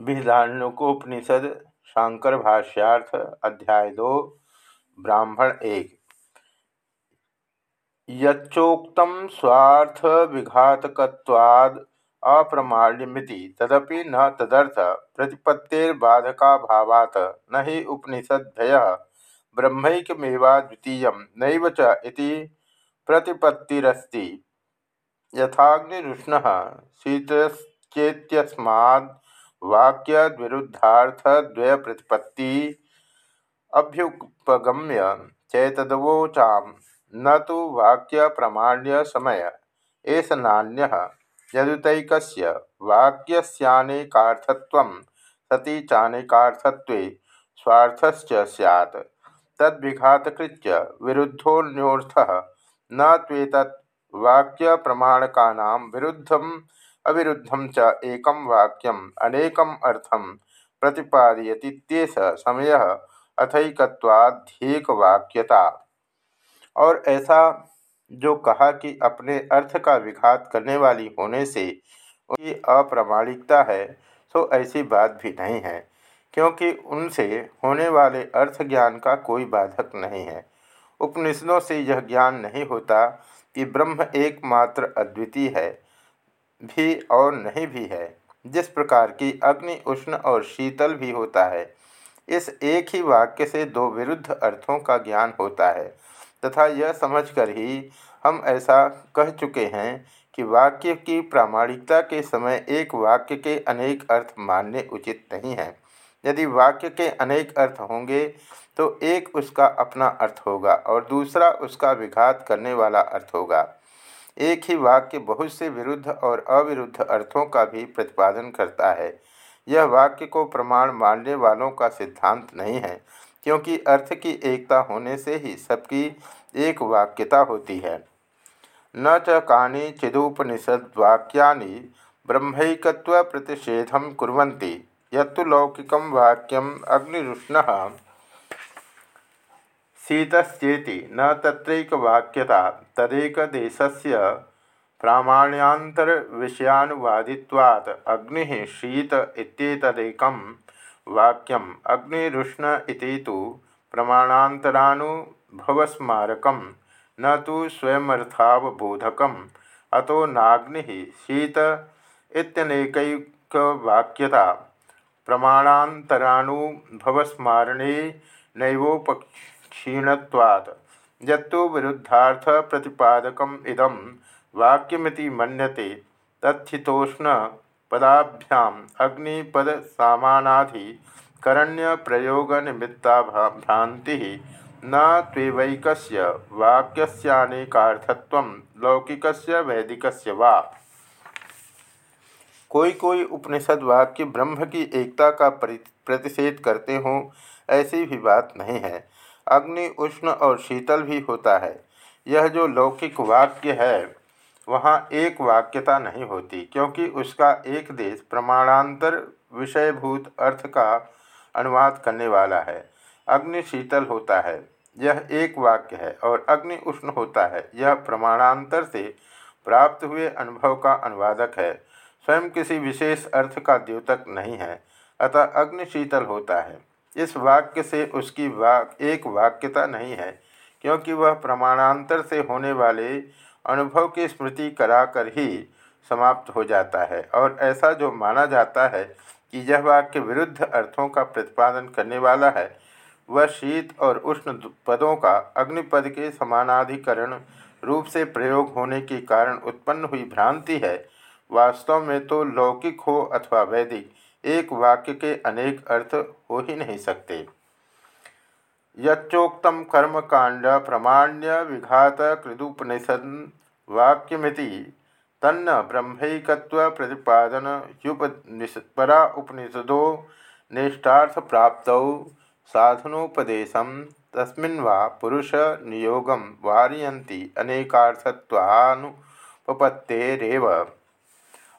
बृहदारण्यकोपनिषद शांकर भाष्यार्थ, अध्याय दो, ब्राह्मण एक। यच्चोक्त स्वार्थ विघातकवाद अप्रमाण्यमिति तदपि न तदर्थ, प्रतिपत्तिर्बाधकाभावात्, न हि उपनिषद्भय ब्रह्मैकमेवाद्वितीय नैव च इति यथाग्निरुष्ण, शीतश्चेत्यस्माद् वाक्यविरुद्धार्थद्वय प्रतिपत्ति अभ्युपगम्य चैतदवोचा न तो वाक्य प्रमाण्य समय एस नान्य। यदुतक वाक्यस्यानेकार्थत्व सती चानेकार्थत्वे स्वार्थश्च स्यात्। तद्विघातकृत्य विरुद्धोऽन्योर्थः न त्वेतत् वाक्यप्रमाणकानां विरुद्धम् अविरुद्धम च एकम वाक्यम अनेकम अर्थम प्रतिपादयतीत्येष समय अथैकत्वाध्येक वाक्यता और ऐसा जो कहा कि अपने अर्थ का विघात करने वाली होने से उनकी अप्रामाणिकता है तो ऐसी बात भी नहीं है, क्योंकि उनसे होने वाले अर्थ ज्ञान का कोई बाधक नहीं है। उपनिषदों से यह ज्ञान नहीं होता कि ब्रह्म एकमात्र अद्वितीय है भी और नहीं भी है। जिस प्रकार की अग्नि, उष्ण और शीतल भी होता है, इस एक ही वाक्य से दो विरुद्ध अर्थों का ज्ञान होता है। तथा यह समझकर ही हम ऐसा कह चुके हैं कि वाक्य की प्रामाणिकता के समय एक वाक्य के अनेक अर्थ मानने उचित नहीं है। यदि वाक्य के अनेक अर्थ होंगे तो एक उसका अपना अर्थ होगा और दूसरा उसका विघात करने वाला अर्थ होगा। एक ही वाक्य बहुत से विरुद्ध और अविरुद्ध अर्थों का भी प्रतिपादन करता है। यह वाक्य को प्रमाण मानने वालों का सिद्धांत नहीं है, क्योंकि अर्थ की एकता होने से ही सबकी एक वाक्यता होती है। न च कानि चिदुपनिषद वाक्या ब्रह्मैकत्व प्रतिषेधम कुरंती यत्तु लौकिक वाक्यम अग्निरुष्ण। शीतश्चेति न तत्रैकवाक्यता तदेकदेशस्य प्रामाण्यान्तरविषयानुवादित्वात् अग्निः शीत इत्येतदेकं वाक्यम् अग्निरुष्ण इति तु प्रमाणान्तरानुभवस्मारकं न तो स्वयमर्थावबोधकम्। अतो नाग्निः शीत इत्यनेकैकवाक्यता प्रमाणान्तरानुभवस्मारणे नैवोपक्ष क्षीणत्वात्। यत्तु विरुद्धार्थ प्रतिपादकम इदम वाक्यमिति मन्यते, तत्थितोष्ण पदाभ्याम अग्निपद प्रयोग निमित्ता भ्रांति न वाक्यस्यानेकार्थत्व लौकिकस्य वैदिकस्य वा। कोई कोई उपनिषद वाक्य ब्रह्म की एकता का प्रतिषेध करते हों, ऐसी भी बात नहीं है। अग्नि, उष्ण और शीतल भी होता है। यह जो लौकिक वाक्य है, वहाँ एक वाक्यता नहीं होती, क्योंकि उसका एक देश प्रमाणांतर विषयभूत अर्थ का अनुवाद करने वाला है। अग्नि शीतल होता है, यह एक वाक्य है, और अग्नि उष्ण होता है, यह प्रमाणांतर से प्राप्त हुए अनुभव का अनुवादक है। स्वयं किसी विशेष अर्थ का द्योतक नहीं है, अतः अग्नि शीतल होता है। इस वाक्य से उसकी वाक, एक वाक्यता नहीं है, क्योंकि वह प्रमाणांतर से होने वाले अनुभव की स्मृति कराकर ही समाप्त हो जाता है। और ऐसा जो माना जाता है कि यह वाक्य विरुद्ध अर्थों का प्रतिपादन करने वाला है, वह शीत और उष्ण पदों का अग्निपद के समानाधिकरण रूप से प्रयोग होने के कारण उत्पन्न हुई भ्रांति है, वास्तव में तो लौकिक हो अथवा वैदिक। एक वाक्य के अनेक अर्थ हो ही नहीं सकते। यच्चोक्त कर्मकांड प्रमाण्य विघात कृदुपनिषद वाक्यमिति तन्न ब्रह्मैकत्व प्रतिपादन युपरा उपनिषदो निष्ठार्थ प्राप्त साधनोपदेश तस्मिन् वा पुरुष नियोगम वारयन्ति अनेकार्थत्वानुपत्तेरेव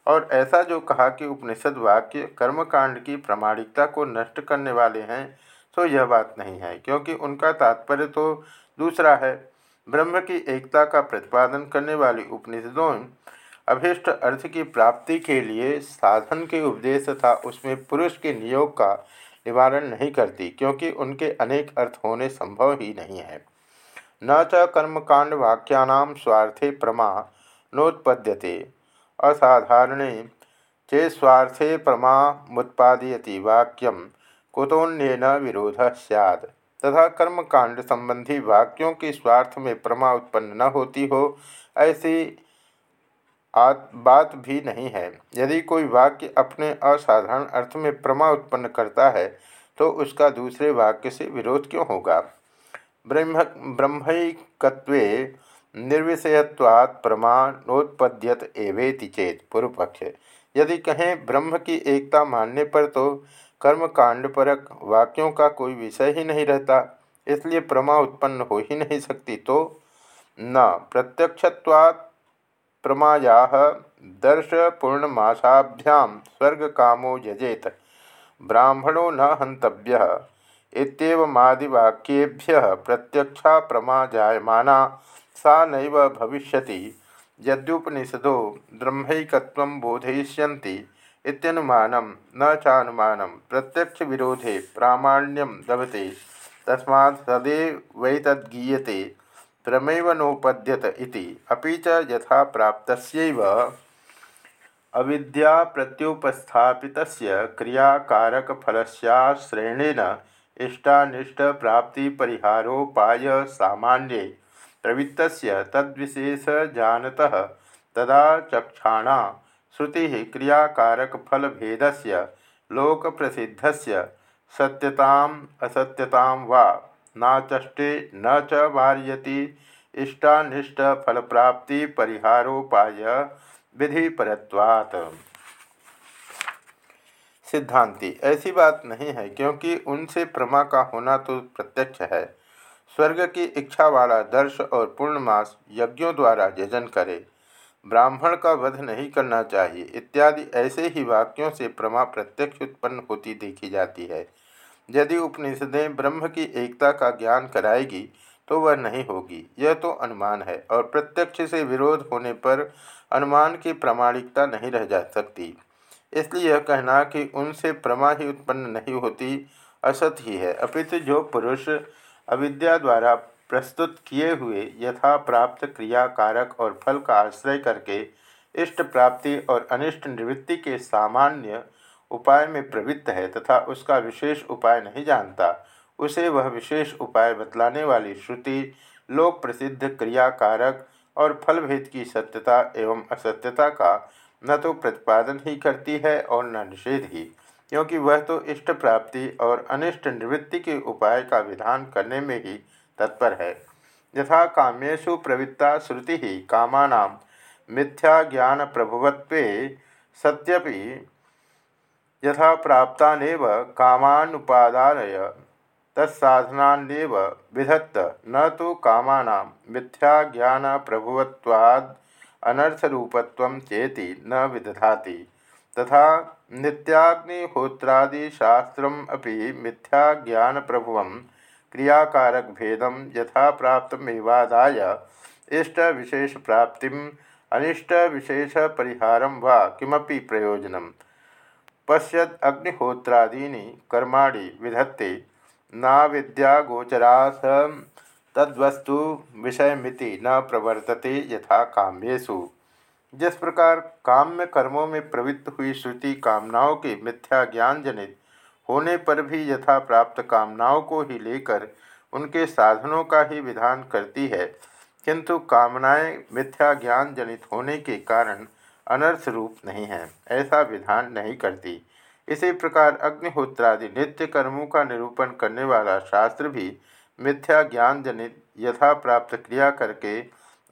और ऐसा जो कहा कि उपनिषद वाक्य कर्मकांड की प्रामाणिकता को नष्ट करने वाले हैं तो यह बात नहीं है, क्योंकि उनका तात्पर्य तो दूसरा है। ब्रह्म की एकता का प्रतिपादन करने वाली उपनिषदों अभिष्ट अर्थ की प्राप्ति के लिए साधन के उपदेश तथा उसमें पुरुष के नियोग का निवारण नहीं करती, क्योंकि उनके अनेक अर्थ होने संभव ही नहीं है। न च कर्मकांड वाक्यानाम स्वार्थे प्रमा नोत्पद्यते। असाधारणे। चे स्वार्थे प्रमा मुत्पादयति वाक्यम कुतोन्यन विरोध सैद तथा कर्मकांड संबंधी वाक्यों के स्वार्थ में प्रमा उत्पन्न न होती हो, ऐसी बात भी नहीं है। यदि कोई वाक्य अपने असाधारण अर्थ में प्रमा उत्पन्न करता है तो उसका दूसरे वाक्य से विरोध क्यों होगा? ब्रह्म ब्रह्मैकत्वे निर्विषयत्वात् प्रमाणोत्पद्यत एवेति चेत पूर्व पक्ष यदि कहें ब्रह्म की एकता मानने पर तो कर्मकांड परक वाक्यों का कोई विषय ही नहीं रहता, इसलिए प्रमा उत्पन्न हो ही नहीं सकती तो न। प्रत्यक्षत्वात् प्रमाया दर्श पूर्णमासाभ्याम स्वर्ग कामो यजेत, ब्राह्मणो न हंतव्य इतमादिवाक्येभ्य प्रत्यक्षा प्रमा जायमाना सा नैव भविष्यति। यद्युपनिषदो ब्रह्मैकत्व बोधयिष्यन्ति न चानुमानं प्रत्यक्ष विरोधे प्रामाण्यम लभते तस्मा सदैवैतद्गीयते त्रमेव नोपद्यत इति। अपि च यथा प्राप्तस्यैव अविद्या प्रत्युपस्थापितस्य क्रियाकारकफलस्याश्रयणेन इष्टानिष्ट प्राप्ति सामान्ये प्रवृत्तस्य तद्विशेषजानतः तदा चक्षाणा श्रुति क्रियाकारकफलभेदस्य लोकप्रसिद्धस्य सत्यताम् असत्यतां वा नाचष्टे न च इष्टानिष्ट फलप्राप्ति परिहारोपाय विधि परत्वात् सिद्धांति, ऐसी बात नहीं है, क्योंकि उनसे प्रमा का होना तो प्रत्यक्ष है। स्वर्ग की इच्छा वाला दर्श और पूर्णमास यज्ञों द्वारा यजन करे। ब्राह्मण का वध नहीं करना चाहिए। इत्यादि ऐसे ही वाक्यों से प्रमा प्रत्यक्ष उत्पन्न होती देखी जाती है। यदि उपनिषदें ब्रह्म की एकता का ज्ञान कराएगी तो वह नहीं होगी। यह तो अनुमान है और प्रत्यक्ष से विरोध होने पर अनुमान की प्रामाणिकता नहीं रह जा सकती। इसलिए यह कहना कि उनसे प्रमा ही उत्पन्न नहीं होती, असत ही है। अपितु जो पुरुष अविद्या द्वारा प्रस्तुत किए हुए यथा प्राप्त क्रिया कारक और फल का आश्रय करके इष्ट प्राप्ति और अनिष्ट निवृत्ति के सामान्य उपाय में प्रवृत्त है तथा उसका विशेष उपाय नहीं जानता, उसे वह विशेष उपाय बतलाने वाली श्रुति लोक प्रसिद्ध क्रियाकारक और फलभेद की सत्यता एवं असत्यता का न तो प्रतिपादन ही करती है और न निषेध ही। क्योंकि वह तो इष्ट प्राप्ति और अनिष्ट निवृत्ति के उपाय का विधान करने में ही तत्पर है। यथा काम्यु प्रवृत्ता श्रुति ही कामा मिथ्या ज्ञान प्रभुवत्व सत्यपि यथा प्राप्तानेव कामानुपादानय, तत्साधनान्येव विधत्त, न तो कामानां मिथ्या ज्ञान प्रभुवत्वाद अनर्थरूपत्वं चेति न विदधाति। तथा नित्याग्निहोत्रादिशास्त्रम् अपि मिथ्या ज्ञानप्रभुवं क्रियाकारकभेदं यथा प्राप्तमेवादाय इष्टविशेषप्राप्तिम् अनिष्टविशेषपरिहारं वा किमपि प्रयोजनम्। पश्यद अग्निहोत्रादीनि कर्माणि विधत्ते न विद्यागोचरास तद्वस्तु विषयमिति न प्रवर्तते यथा काम्येशु जिस प्रकार काम्य कर्मों में प्रवृत्त हुई श्रुति कामनाओं के मिथ्या ज्ञान जनित होने पर भी यथा प्राप्त कामनाओं को ही लेकर उनके साधनों का ही विधान करती है, किंतु कामनाएँ मिथ्या ज्ञान जनित होने के कारण अनर्थ रूप नहीं है, ऐसा विधान नहीं करती। इसी प्रकार अग्निहोत्रादि नित्य कर्मों का निरूपण करने वाला शास्त्र भी मिथ्या ज्ञान जनित यथा प्राप्त क्रिया करके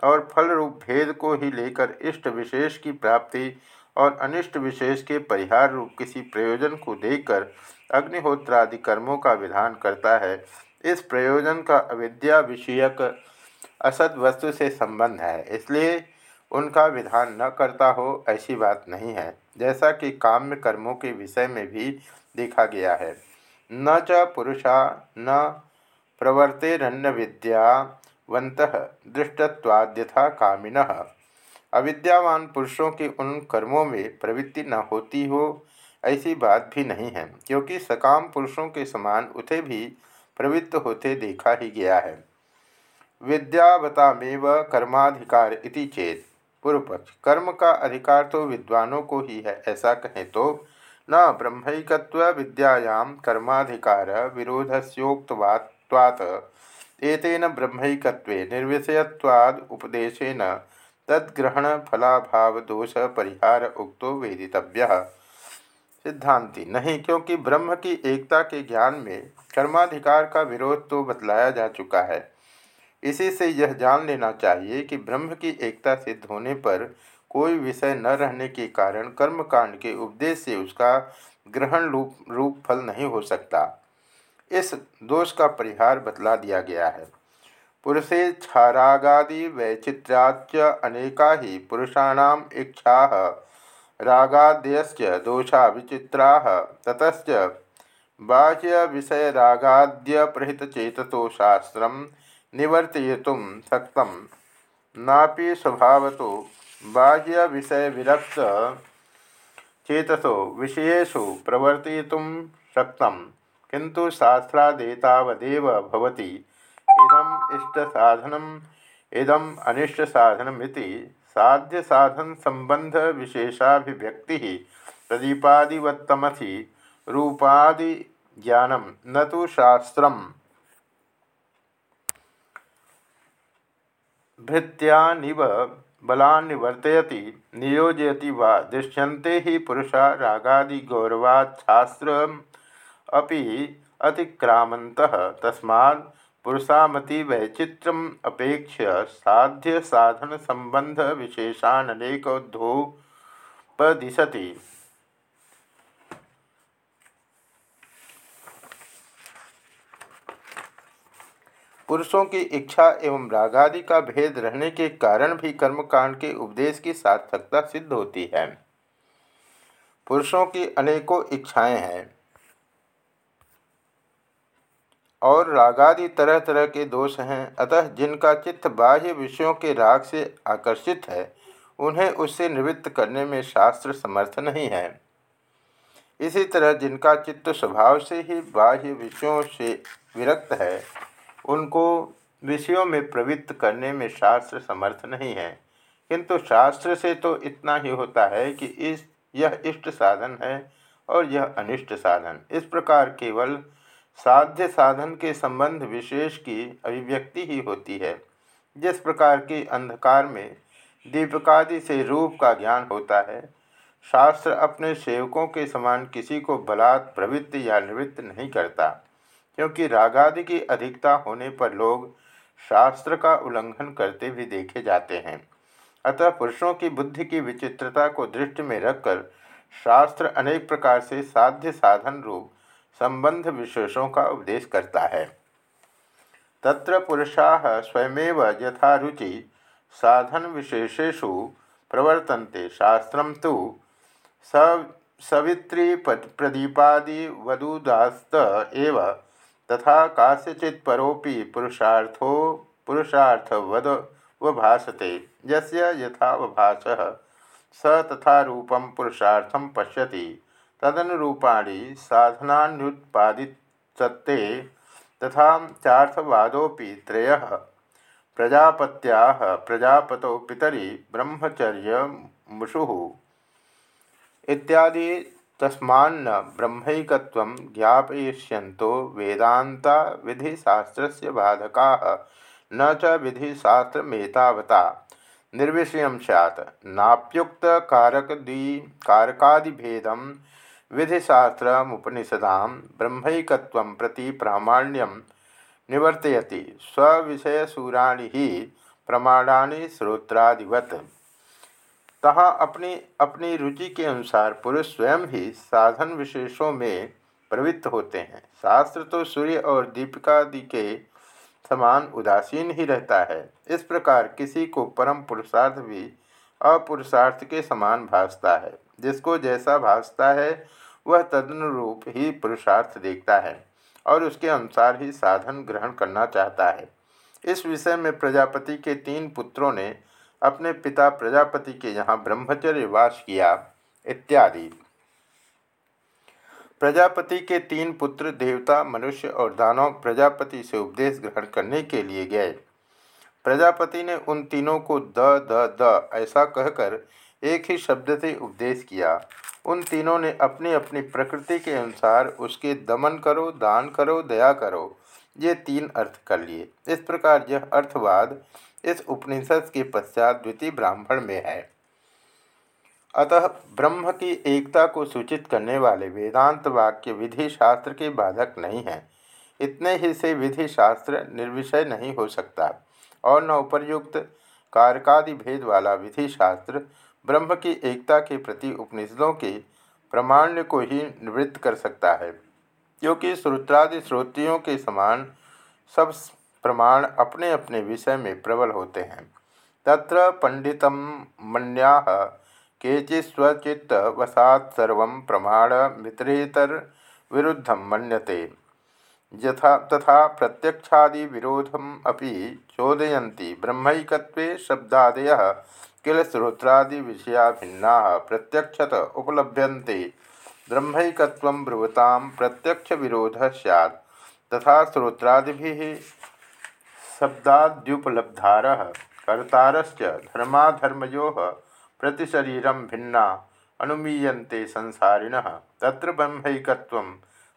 और फल रूप भेद को ही लेकर इष्ट विशेष की प्राप्ति और अनिष्ट विशेष के परिहार रूप किसी प्रयोजन को देखकर अग्निहोत्रादि कर्मों का विधान करता है। इस प्रयोजन का अविद्या विषयक असद वस्तु से संबंध है, इसलिए उनका विधान न करता हो ऐसी बात नहीं है, जैसा कि काम्य कर्मों के विषय में भी देखा गया है। न च पुरुषा न प्रवर्तेरन्न विद्यावंत दृष्टवाद्यथा कामिन अविद्यावान पुरुषों के उन कर्मों में प्रवृत्ति न होती हो, ऐसी बात भी नहीं है, क्योंकि सकाम पुरुषों के समान उसे भी प्रवृत्त होते देखा ही गया है। विद्यावतामेव कर्माधिकार इति चेत। पूर्व पक्ष कर्म का अधिकार तो विद्वानों को ही है, ऐसा कहें तो न ब्रह्मैकत्व विद्यायाम कर्माधिकार विरोधस्योक्तवात्वात्। एतेन ब्रह्मैकत्वे निर्विषयत्वाद उपदेशेन तद्ग्रहण फलाभाव दोष परिहार उक्तो वेदितव्य। सिद्धांति, नहीं, क्योंकि ब्रह्म की एकता के ज्ञान में कर्माधिकार का विरोध तो बतलाया जा चुका है। इसी से यह जान लेना चाहिए कि ब्रह्म की एकता सिद्ध होने पर कोई विषय न रहने के कारण कर्मकांड के उपदेश से उसका ग्रहण रूप रूप फल नहीं हो सकता। इस दोष का परिहार बतला दिया गया है। पुरुषे क्षारागादि वैचित्र्याच अनेका ही पुरुषाणाम इच्छा, रागाद्यश्च दोषा विचित्रा ततच बाह्य विषय रागाद्य प्रहित चेततो शास्त्र निवर्तयितुं शक्तं नापि स्वभावतो विरक्त चेतसो विषयेषु प्रवर्तयितुं शक्तं किन्तु शास्त्रादेतावदेव भवति। इदम् इष्टसाधनम्, इदम् अनिष्टसाधनमिति साध्यसाधनसम्बन्धविशेषाभिव्यक्तिः प्रदीपादिवत्तमसि रूपादिज्ञानं न तो शास्त्र भृत्यानिव बलान्निवर्तयति, नियोजयति वा हि पुरुषा रागादिगौरवाच्छास्त्रम् अपि अतिक्रामन्तः। तस्मात् पुरुषामतिवैचित्र्यम् अपेक्ष्य साध्यसाधनसम्बन्धविशेषाननेकोद्धोपदिशति। पुरुषों की इच्छा एवं रागादि का भेद रहने के कारण भी कर्मकांड के उपदेश की सार्थकता सिद्ध होती है। पुरुषों की अनेकों इच्छाएँ हैं। और रागादि तरह तरह के दोष हैं। अतः जिनका चित्त बाह्य विषयों के राग से आकर्षित है, उन्हें उससे निवृत्त करने में शास्त्र समर्थ नहीं है। इसी तरह जिनका चित्त स्वभाव से ही बाह्य विषयों से विरक्त है, उनको विषयों में प्रवृत्त करने में शास्त्र समर्थ नहीं है। किंतु शास्त्र से तो इतना ही होता है कि इस, यह इष्ट साधन है और यह अनिष्ट साधन। इस प्रकार केवल साध्य साधन के संबंध विशेष की अभिव्यक्ति ही होती है। जिस प्रकार के अंधकार में दीपकादि से रूप का ज्ञान होता है, शास्त्र अपने सेवकों के समान किसी को बलात् प्रवृत्त या निवृत्त नहीं करता, क्योंकि रागादि की अधिकता होने पर लोग शास्त्र का उल्लंघन करते भी देखे जाते हैं। अतः पुरुषों की बुद्धि की विचित्रता को दृष्टि में रखकर शास्त्र अनेक प्रकार से साध्य साधन रूप संबंध विशेषों का उपदेश करता है। तत्र पुरुषा स्वयमेव यथा रुचि साधन विशेषेषु प्रवर्तन्ते। शास्त्रम तो सवित्री प्रदीपादि वदुदास्त एव तथा कास्यचित परोपि पुरुषार्थो, पुरुषार्थवद वभासते। यस्य यथावभासः स तथा रूपं पुरुषार्थं पश्यति। तदनुरूपाणि साधनान्युत्पादितत्ते तथा चार्थवादोपि त्रयः। प्रजापत्याः प्रजापतौ पितरि ब्रह्मचर्यमुषुः। इत्यादि तस्मान्न ब्रह्मैकत्व ज्ञापयिष्यन्तो वेदांता विधिशास्त्र बाधका, न च विधिशास्त्रमेतावता। निर्विषय सैत् नाप्युक्त कारकादिभेदम विधिशास्त्र मुपनिषदा ब्रह्मैकत्व प्रति प्रामाण्यम निवर्तयति। स्वविषयसूराणि ही प्रमाणानि श्रोत्रादिवत तहाँ अपनी अपनी रुचि के अनुसार पुरुष स्वयं ही साधन विशेषों में प्रवृत्त होते हैं। शास्त्र तो सूर्य और दीपिकादि के समान उदासीन ही रहता है। इस प्रकार किसी को परम पुरुषार्थ भी अपुरुषार्थ के समान भासता है। जिसको जैसा भासता है वह तदनुरूप ही पुरुषार्थ देखता है और उसके अनुसार ही साधन ग्रहण करना चाहता है। इस विषय में प्रजापति के तीन पुत्रों ने अपने पिता प्रजापति के यहाँ ब्रह्मचर्य वास किया, इत्यादि। प्रजापति के तीन पुत्र देवता, मनुष्य और दानव प्रजापति से उपदेश ग्रहण करने के लिए गए। प्रजापति ने उन तीनों को द द द ऐसा कहकर एक ही शब्द से उपदेश किया। उन तीनों ने अपनी अपनी प्रकृति के अनुसार उसके दमन करो, दान करो, दया करो। ये तीन अर्थ कर लिए। इस प्रकार यह अर्थवाद इस उपनिषद के पश्चात द्वितीय ब्राह्मण में है। अतः ब्रह्म की एकता को सूचित करने वाले वेदांत वाक्य विधि शास्त्र के बाधक नहीं हैं। इतने ही से विधि शास्त्र निर्विषय नहीं हो सकता। और न उपरयुक्त कारकादि भेद वाला विधि शास्त्र ब्रह्म की एकता के प्रति उपनिषदों के प्रमाण्य को ही निवृत्त कर सकता है, क्योंकि श्रोत्रादि श्रोत्रियों के समान सब प्रमाण अपने अपने विषय में प्रबल होते हैं। तत्र पंडित मन्या केचि स्वचित्त वसात सर्व प्रमाण मित्रेतर विरुद्ध मन्यते। यथा, तथा प्रत्यक्षादि विरोधम अपि चोदयन्ति ब्रह्मैकत्वे शब्दादय किल श्रोत्रादि विषया भिन्ना प्रत्यक्षत उपलभ्यन्ते। ब्रह्मैकत्व ब्रुवता प्रत्यक्ष विरोध सैत् तथा श्रोत्रादि शब्दाद्युपलब्धार। कर्तारश्च धर्माधर्मयो प्रतिशरीर भिन्ना अनुमीयन्ते संसारिण। त्र ब्रह्मैकत्व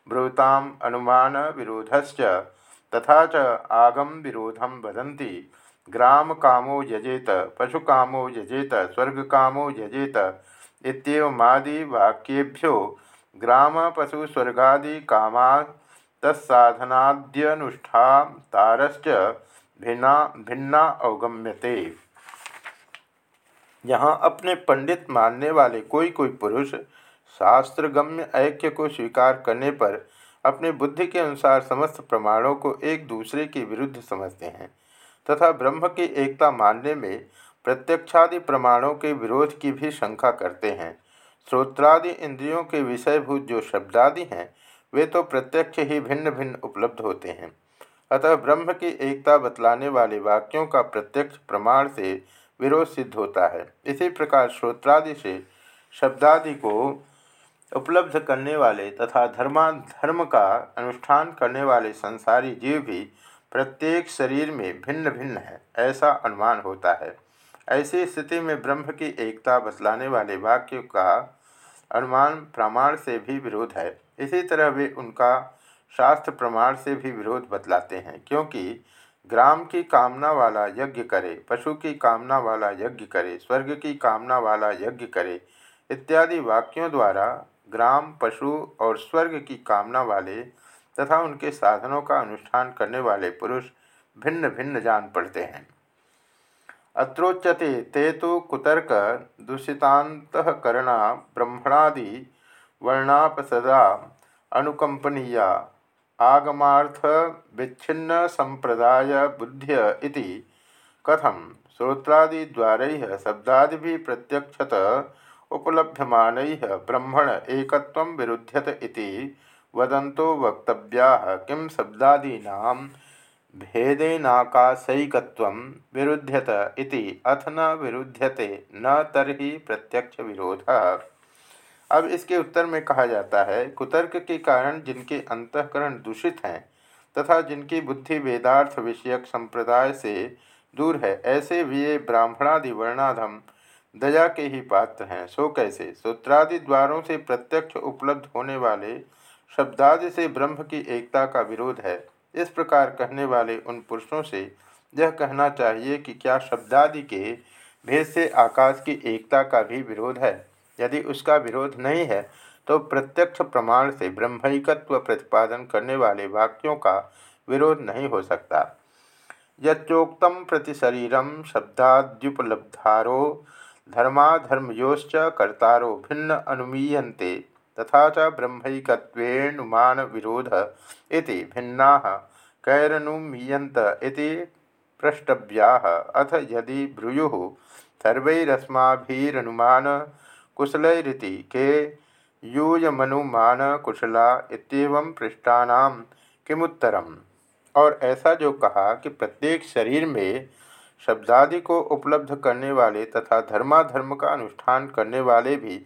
ब्रुवताम अनुमान तथा च आगम विरोधम वदन्ति। ग्राम कामो यजेत, पशु कामो यजेत, स्वर्ग कामो यजेत। इतमादि ग्राम पशु स्वर्गादि कामा तत्साधनाद्यनुष्ठातारश्च भिन्ना भिन्ना अवगम्यते। यहाँ अपने पंडित मानने वाले कोई कोई पुरुष शास्त्रगम्य ऐक्य को स्वीकार करने पर अपने बुद्धि के अनुसार समस्त प्रमाणों को एक दूसरे के विरुद्ध समझते हैं। तथा ब्रह्म की एकता मानने में प्रत्यक्षादि प्रमाणों के विरोध की भी शंका करते हैं। श्रोत्रादि इंद्रियों के विषयभूत जो शब्दादि हैं, वे तो प्रत्यक्ष ही भिन्न भिन्न उपलब्ध होते हैं। अतः ब्रह्म की एकता बतलाने वाले वाक्यों का प्रत्यक्ष प्रमाण से विरोध सिद्ध होता है। इसी प्रकार श्रोत्रादि से शब्दादि को उपलब्ध करने वाले तथा धर्माधर्म का अनुष्ठान करने वाले संसारी जीव भी प्रत्येक शरीर में भिन्न भिन्न है, ऐसा अनुमान होता है। ऐसी स्थिति में ब्रह्म की एकता बतलाने वाले वाक्य का अनुमान प्रमाण से भी विरोध है। इसी तरह वे उनका शास्त्र प्रमाण से भी विरोध बतलाते हैं, क्योंकि ग्राम की कामना वाला यज्ञ करे, पशु की कामना वाला यज्ञ करे, स्वर्ग की कामना वाला यज्ञ करे, इत्यादि वाक्यों द्वारा ग्राम, पशु और स्वर्ग की कामना वाले तथा उनके साधनों का अनुष्ठान करने वाले पुरुष भिन्न भिन्न जान पड़ते हैं। अत्रोच्यते ते तो कुतर्क दूषितांतकरणा ब्रह्मणादि वर्णापसदा अनुकंपनीया आगमार्थ विच्छिन्न संप्रदाय बुद्ध्य इति कथम श्रोत्रादिद्वार शब्दादि भी प्रत्यक्षत उपलभ्यमान ब्रह्मण एक विरुध्यत इति वदंतो वक्तव्या किं शब्दादीना भेदेनाकाशयिकत्व विरुध्यत इति अथ न विरुध्यते न तरही प्रत्यक्ष विरोध अब इसके उत्तर में कहा जाता है, कुतर्क के कारण जिनके अंतकरण दूषित हैं तथा जिनकी बुद्धि वेदार्थ विषयक संप्रदाय से दूर है, ऐसे वे ब्राह्मणादि वर्णाधम दया के ही पात्र हैं। सो कैसे? सूत्रादि द्वारों से प्रत्यक्ष उपलब्ध होने वाले शब्दादि से ब्रह्म की एकता का विरोध है। इस प्रकार कहने वाले उन पुरुषों से यह कहना चाहिए कि क्या शब्दादि के भेद से आकाश की एकता का भी विरोध है? यदि उसका विरोध नहीं है तो प्रत्यक्ष प्रमाण से ब्रह्मिकत्व प्रतिपादन करने वाले वाक्यों का विरोध नहीं हो सकता। यच्चोक्तम प्रति शरीरम शब्दाद्युपलब्धारो, धर्माधर्मयोश्च कर्तारो भिन्न अनुमीयन्ते। तथा च ब्रह्मैकत्वेणुमान विरोध इति भिन्ना प्रष्टव्या। अथ यदि ब्रूयु सर्वैरस्माभिरनुमान कुशलैरिति के यूयमनुमान कुशला इतम पृष्ठानाम और ऐसा जो कहा कि प्रत्येक शरीर में शब्दादि को उपलब्ध करने वाले तथा धर्माधर्म का अनुष्ठान करने वाले भी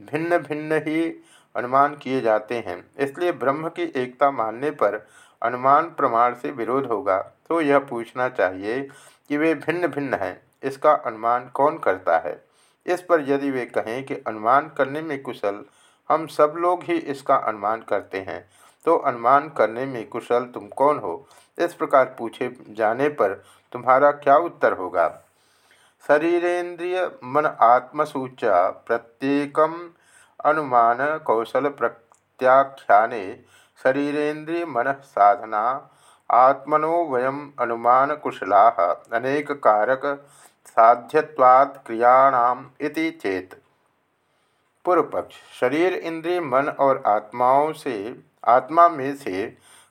भिन्न भिन्न ही अनुमान किए जाते हैं। इसलिए ब्रह्म की एकता मानने पर अनुमान प्रमाण से विरोध होगा। तो यह पूछना चाहिए कि वे भिन्न भिन्न हैं। इसका अनुमान कौन करता है? इस पर यदि वे कहें कि अनुमान करने में कुशल, हम सब लोग ही इसका अनुमान करते हैं। तो अनुमान करने में कुशल तुम कौन हो? इस प्रकार पूछे जाने पर तुम्हारा क्या उत्तर होगा? शरीरेन्द्रिय मन आत्मसूचा प्रत्येक अनुमान कौशल प्रत्याख्याने शरीरेन्द्रिय मन साधना आत्मनो वयम अनुमान कुशला अनेक कारक साध्यवाद क्रियाणाम इति चेत। पूर्व पक्ष शरीर, इंद्रिय, मन और आत्माओं से, आत्मा में से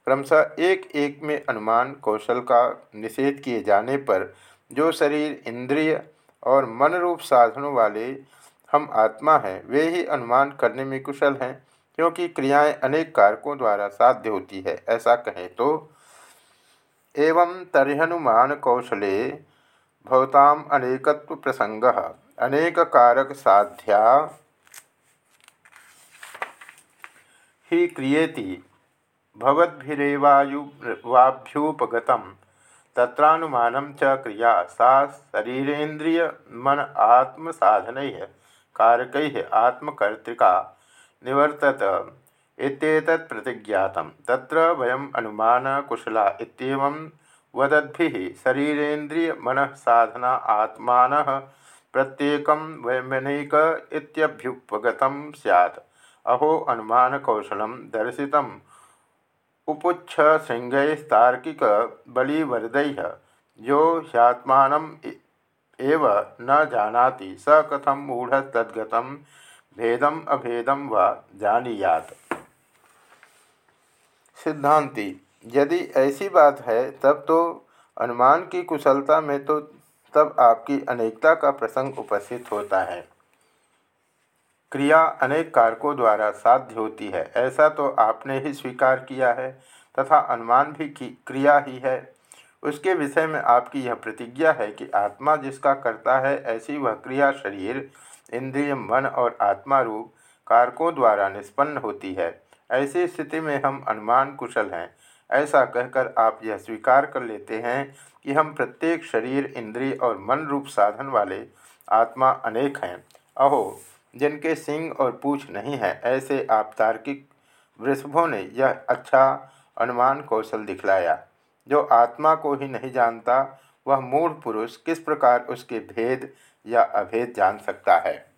क्रमशः एक एक में अनुमान कौशल का निषेध किए जाने पर जो शरीर, इंद्रिय और मन रूप साधनों वाले हम आत्मा हैं, वे ही अनुमान करने में कुशल हैं, क्योंकि क्रियाएँ अनेक कारकों द्वारा साध्य होती है, ऐसा कहें तो। एवं तर्हनुमान कौशले भवताम अनेकत्व प्रसंग, अनेक कारक साध्या ही क्रियेति भवद्भिरेवायुवाभ्युपगत तत्रानुमानं च क्रिया, सा शरीरेन्द्रिय मन आत्म साधन कारक आत्मकर्तृका निवर्तत। इत्येतत् प्रतिज्ञातं तत्र वयम् अनुमानकुशला इत्येवं वदद्भिः साधना आत्मानः प्रत्येकं वैमनिक इत्यभ्युपगतं स्यात्। अहो अनुमान कौशल दर्शित उपुच्छ श्रृंगैस्तार्किक बलिवरद जो ह्यात्मा एव न जानाति स कथम मूढ़ तद्गत भेदम अभेदम व जानीयात। सिद्धांति, यदि ऐसी बात है, तब तो अनुमान की कुशलता में तो तब आपकी अनेकता का प्रसंग उपस्थित होता है। क्रिया अनेक कारकों द्वारा साध्य होती है, ऐसा तो आपने ही स्वीकार किया है, तथा अनुमान भी की, क्रिया ही है। उसके विषय में आपकी यह प्रतिज्ञा है कि आत्मा जिसका करता है, ऐसी वह क्रिया शरीर, इंद्रिय, मन और आत्मा रूप कारकों द्वारा निष्पन्न होती है। ऐसी स्थिति में हम अनुमान कुशल हैं। ऐसा कहकर आप यह स्वीकार कर लेते हैं कि हम प्रत्येक शरीर, इंद्रिय और मन रूप साधन वाले आत्मा अनेक हैं। अहो, जिनके सिंग और पूछ नहीं है, ऐसे आप तार्किक वृषभों ने यह अच्छा अनुमान कौशल दिखलाया। जो आत्मा को ही नहीं जानता, वह मूढ़ पुरुष किस प्रकार उसके भेद या अभेद जान सकता है?